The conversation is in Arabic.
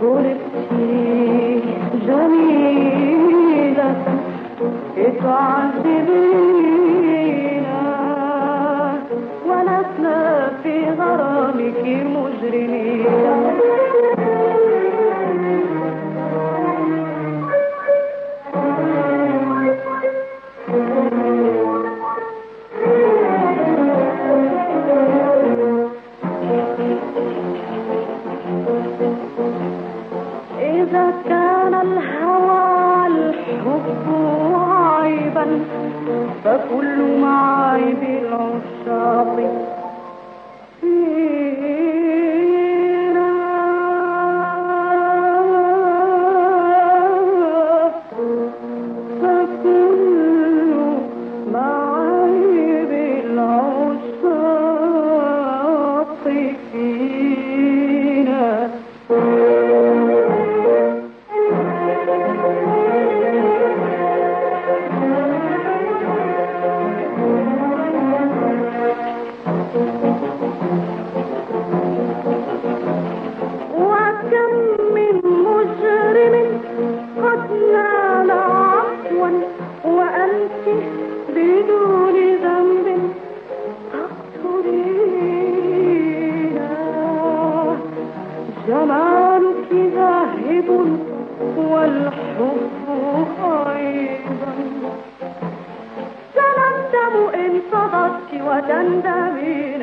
خلقتي جميلة. اتعذبينا ولسنا في غرامك مجرمين. فكل معايب العشاق. والحب أيضا سنندم إن صدقت وتندمين